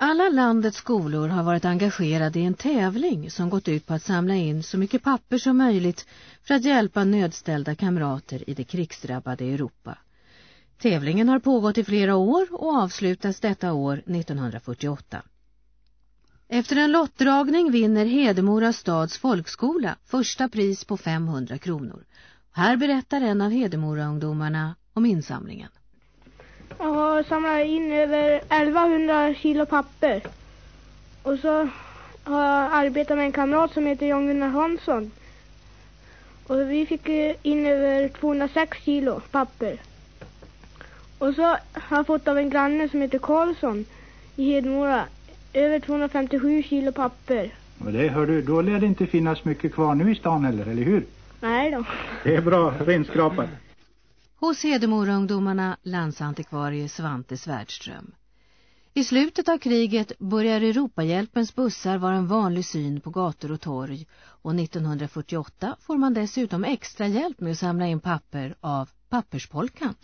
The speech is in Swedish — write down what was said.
Alla landets skolor har varit engagerade i en tävling som gått ut på att samla in så mycket papper som möjligt för att hjälpa nödställda kamrater i det krigsdrabbade Europa. Tävlingen har pågått i flera år och avslutas detta år 1948. Efter en lottdragning vinner Hedemora stads folkskola första pris på 500 kronor. Här berättar en av Hedemora-ungdomarna om insamlingen. Jag har samlat in över 1100 kilo papper. Och så har jag arbetat med en kamrat som heter Jan-Gunnar Hansson. Och vi fick in över 206 kilo papper. Och så har jag fått av en granne som heter Karlsson i Hedemora över 257 kilo papper. Och det hör du, då lär det inte finnas mycket kvar nu i stan heller, eller hur? Nej då. Det är bra, renskrapat. Hos Hedemora-ungdomarna landsantikvarie Svante Svärdström. I slutet av kriget börjar Europahjälpens bussar vara en vanlig syn på gator och torg och 1948 får man dessutom extra hjälp med att samla in papper av papperspolkan.